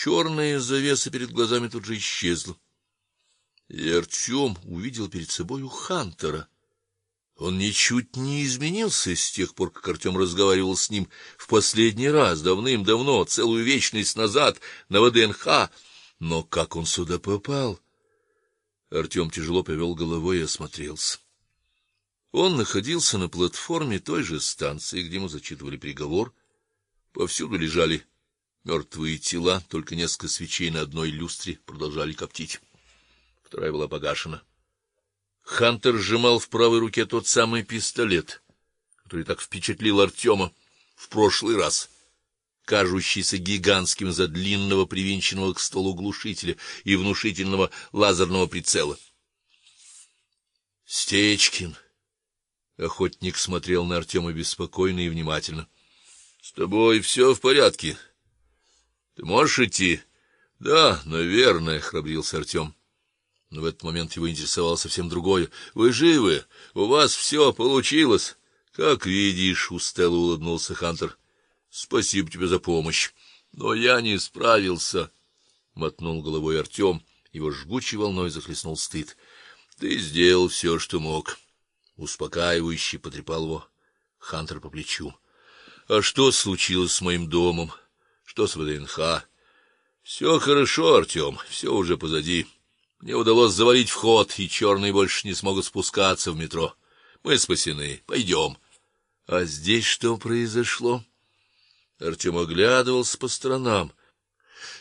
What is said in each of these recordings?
Черная завеса перед глазами тут же исчезла. И Артем увидел перед собою Хантера. Он ничуть не изменился с тех пор, как Артем разговаривал с ним в последний раз, давным-давно, целую вечность назад, на ВДНХ. Но как он сюда попал? Артем тяжело повел головой и осмотрелся. Он находился на платформе той же станции, где ему зачитывали приговор. Повсюду лежали мертвые тела, только несколько свечей на одной люстре продолжали коптить. Вторая была погашена. Хантер сжимал в правой руке тот самый пистолет, который так впечатлил Артема в прошлый раз, кажущийся гигантским за длинного привинченного к столу глушителя и внушительного лазерного прицела. Стечкин Охотник смотрел на Артема беспокойно и внимательно. С тобой все в порядке? Ты можешь идти? Да, наверное, храбрился Артем. Но в этот момент его интересовало совсем другое. Вы живы? У вас все получилось? Как видишь, устало улыбнулся Хантер. Спасибо тебе за помощь. Но я не справился, мотнул головой Артем. Его жгучей волной захлестнул стыд. Ты сделал все, что мог. Успокаивающе потрепал его Хантер по плечу. А что случилось с моим домом? Что с ВДНХ? Все хорошо, Артем, все уже позади. Мне удалось заварить вход, и черные больше не смогут спускаться в метро. Мы спасены. Пойдем. А здесь что произошло? Артем оглядывался по сторонам,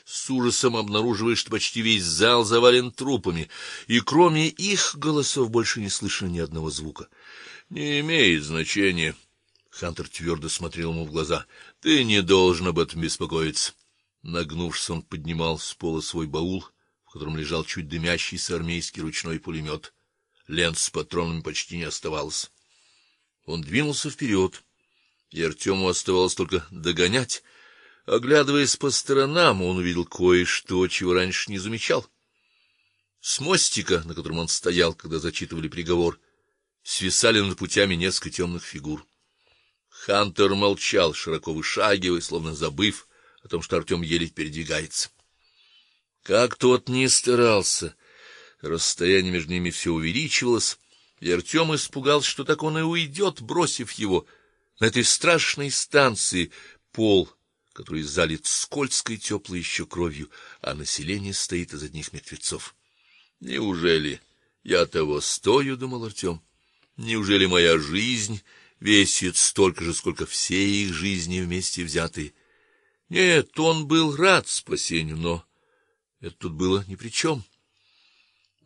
с ужасом обнаруживая, что почти весь зал завален трупами, и кроме их голосов больше не слышно ни одного звука. Не имеет значения. Хантер твердо смотрел ему в глаза. Ты не должен об этом беспокоиться. Нагнувшись, он поднимал с пола свой баул в котором лежал чуть дымящийся армейский ручной пулемет. Лент с патронами почти не оставалось. Он двинулся вперед, и Артему оставалось только догонять. Оглядываясь по сторонам, он увидел кое-что, чего раньше не замечал. С мостика, на котором он стоял, когда зачитывали приговор, свисали над путями несколько темных фигур. Хантер молчал, широко вышагивая, словно забыв о том, что Артем еле передвигается. Как тот не старался, расстояние между ними все увеличивалось, и Артем испугался, что так он и уйдет, бросив его на этой страшной станции, пол, который залит скользкой теплой еще кровью, а население стоит из одних мертвецов. Неужели я того стою, думал Артем. Неужели моя жизнь весит столько же, сколько все их жизни вместе взятые? Нет, он был рад спасению, но это тут было ни при чем.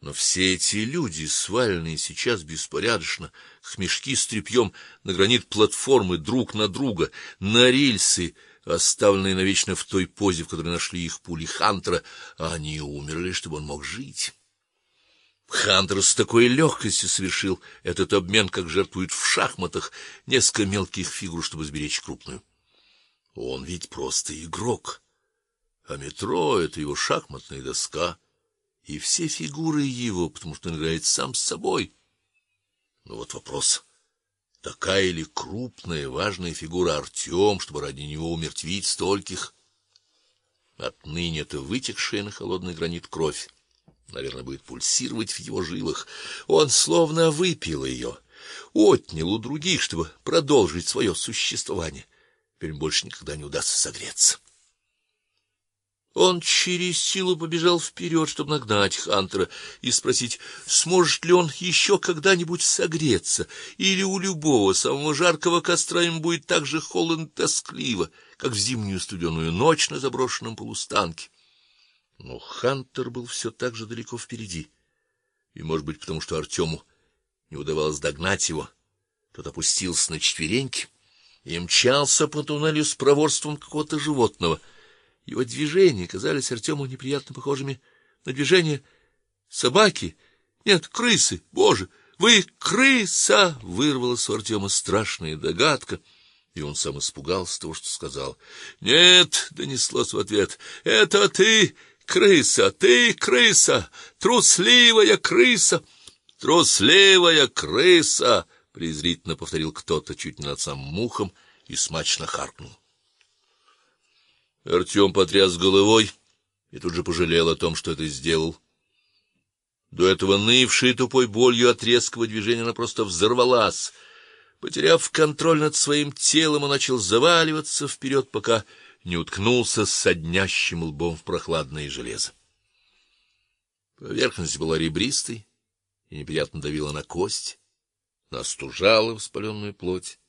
Но все эти люди, сваленные сейчас беспорядочно, как мешки с тряпьем на гранит платформы друг на друга, на рельсы, оставленные навечно в той позе, в которой нашли их пули Хантера, они умерли, чтобы он мог жить. Хантер с такой легкостью совершил этот обмен, как жертвуют в шахматах несколько мелких фигур, чтобы сберечь крупную. Он ведь просто игрок. А метро это его шахматная доска, и все фигуры его, потому что он играет сам с собой. Ну вот вопрос: такая ли крупная, важная фигура Артем, чтобы ради него умертвить стольких? Отныне это вытекшая на холодный гранит кровь, наверное, будет пульсировать в его жилах. Он словно выпил ее, отнял у других, чтобы продолжить свое существование. Теперь больше никогда не удастся согреться. Он через силу побежал вперед, чтобы нагнать Хантера и спросить, сможет ли он еще когда-нибудь согреться, или у любого самого жаркого костра им будет так же холодно и тоскливо, как в зимнюю студеную ночь на заброшенном полустанке. Но Хантер был все так же далеко впереди. И, может быть, потому что Артему не удавалось догнать его, тот опустился на четвереньки и мчался по туннелю с проворством какого-то животного — его движения казались Артему неприятно похожими на движения собаки. Нет, крысы. Боже, вы крыса, вырвалась у Артема страшная догадка, и он сам испугался того, что сказал. Нет, донеслось в ответ. Это ты, крыса, ты крыса, трусливая крыса, трусливая крыса, презрительно повторил кто-то чуть не над самым ухом и смачно харкнул. Артем потряс головой, и тут же пожалел о том, что это сделал. До этого нывшая тупой болью от резкого движения она просто взорвалась. Потеряв контроль над своим телом, он начал заваливаться вперед, пока не уткнулся с соднящим лбом в прохладное железо. Поверхность была ребристой и неприятно давила на кость, настужала воспаленную плоть.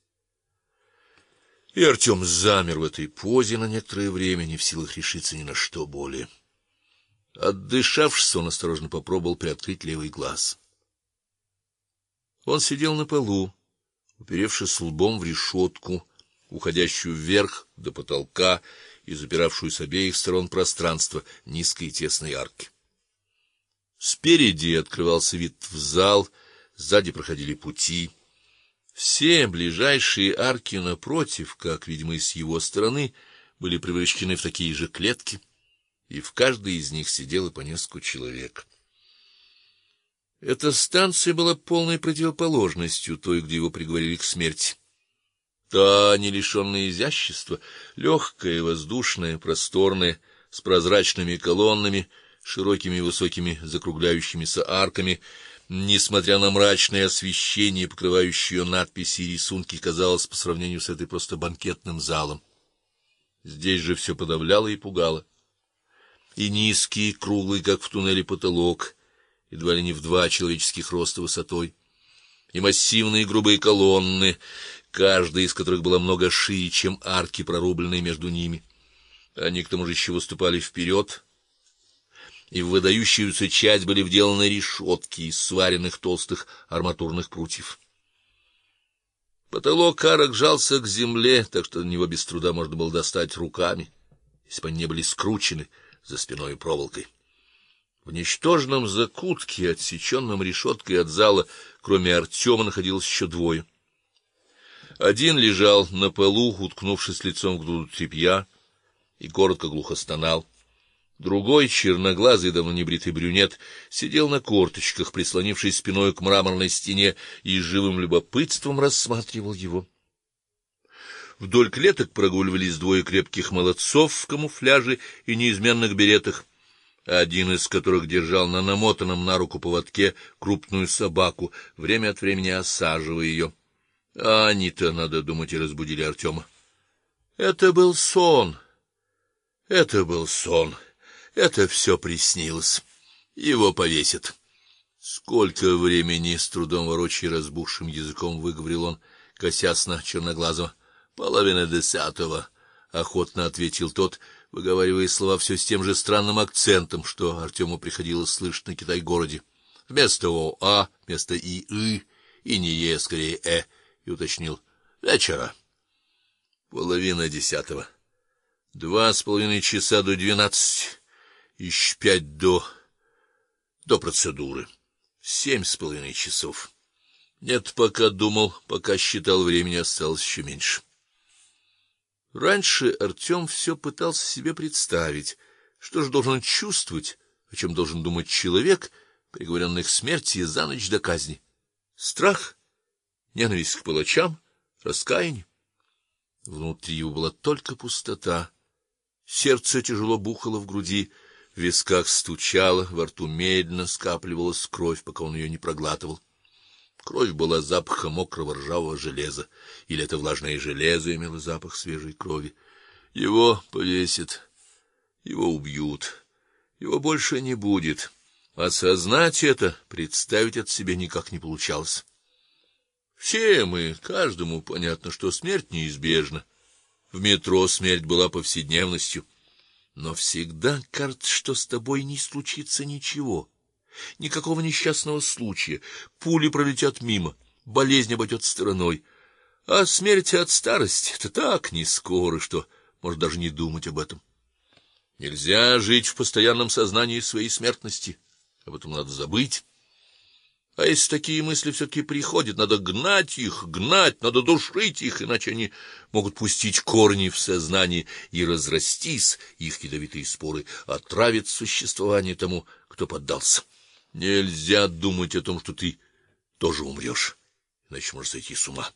И Артем замер в этой позе на некоторое время, не в силах решиться ни на что более. Отдышавшись, он осторожно попробовал приоткрыть левый глаз. Он сидел на полу, уперевшись лбом в решетку, уходящую вверх до потолка и запиравшую с обеих сторон пространство низкой и тесной арки. Спереди открывался вид в зал, сзади проходили пути. Все ближайшие арки напротив, как видимо, с его стороны, были превращены в такие же клетки, и в каждой из них сидело по несколько человек. Эта станция была полной противоположностью той, где его приговорили к смерти. Та, не лишенная изящества, легкая, воздушная, просторная, с прозрачными колоннами, широкими высокими закругляющимися арками, несмотря на мрачное освещение, покрывающее ее надписи и рисунки, казалось по сравнению с этой просто банкетным залом. Здесь же все подавляло и пугало. И низкий, круглый, как в туннеле потолок, едва ли не в два человеческих роста высотой, и массивные грубые колонны, каждая из которых была много шире, чем арки, прорубленные между ними. Они к тому же еще выступали вперед, и в выдающуюся часть были вделаны решетки из сваренных толстых арматурных прутьев. Потолок арок жался к земле, так что до него без труда можно было достать руками, если бы они не были скручены за спиной проволокой. В ничтожном закутке, отсеченном решеткой от зала, кроме Артема, находилось еще двое. Один лежал на полу, уткнувшись лицом в груду тряпья, и коротко глухо стонал. Другой, черноглазый, давно небритый брюнет, сидел на корточках, прислонившись спиной к мраморной стене, и живым любопытством рассматривал его. Вдоль клеток прогуливались двое крепких молодцов в камуфляже и неизменных беретах, один из которых держал на намотанном на руку поводке крупную собаку, время от времени осаживая ее. А они-то, надо думать, и разбудили Артема. Это был сон. Это был сон. Это все приснилось. Его повесят. Сколько времени, с трудом ворочая разбухшим языком, выговорил он, косясь на черноглазого. Половина десятого, охотно ответил тот, выговаривая слова все с тем же странным акцентом, что Артему приходилось слышать на Китай-городе. Вместо о а, вместо и и и не е, скорее э, и уточнил: вечера. Половина десятого. Два с половиной часа до двенадцати еще пять до до процедуры. Семь с половиной часов. Нет, пока думал, пока считал, времени осталось еще меньше. Раньше Артем все пытался себе представить, что же должен чувствовать, о чем должен думать человек, приговоренный к смерти за ночь до казни. Страх, ненависть к палачам, раскаяние. Внутри его была только пустота. Сердце тяжело бухало в груди, в висках стучало, во рту медленно скапливалась кровь, пока он ее не проглатывал. Кровь была запахом мокрого ржавого железа, или это влажное железо имело запах свежей крови. Его повесят, его убьют. Его больше не будет. Осознать это, представить от себя никак не получалось. Все мы, каждому понятно, что смерть неизбежна. В метро смерть была повседневностью. Но всегда кажется, что с тобой не случится ничего. Никакого несчастного случая. Пули пролетят мимо, болезнь обойдет стороной. А смерть от старости это так не скоро, что можно даже не думать об этом. Нельзя жить в постоянном сознании своей смертности. Об этом надо забыть. А если такие мысли все таки приходят, надо гнать их, гнать, надо душить их, иначе они могут пустить корни в сознании и разрастись, их ядовитые споры отравят существование тому, кто поддался. Нельзя думать о том, что ты тоже умрешь, иначе можешь сойти с ума.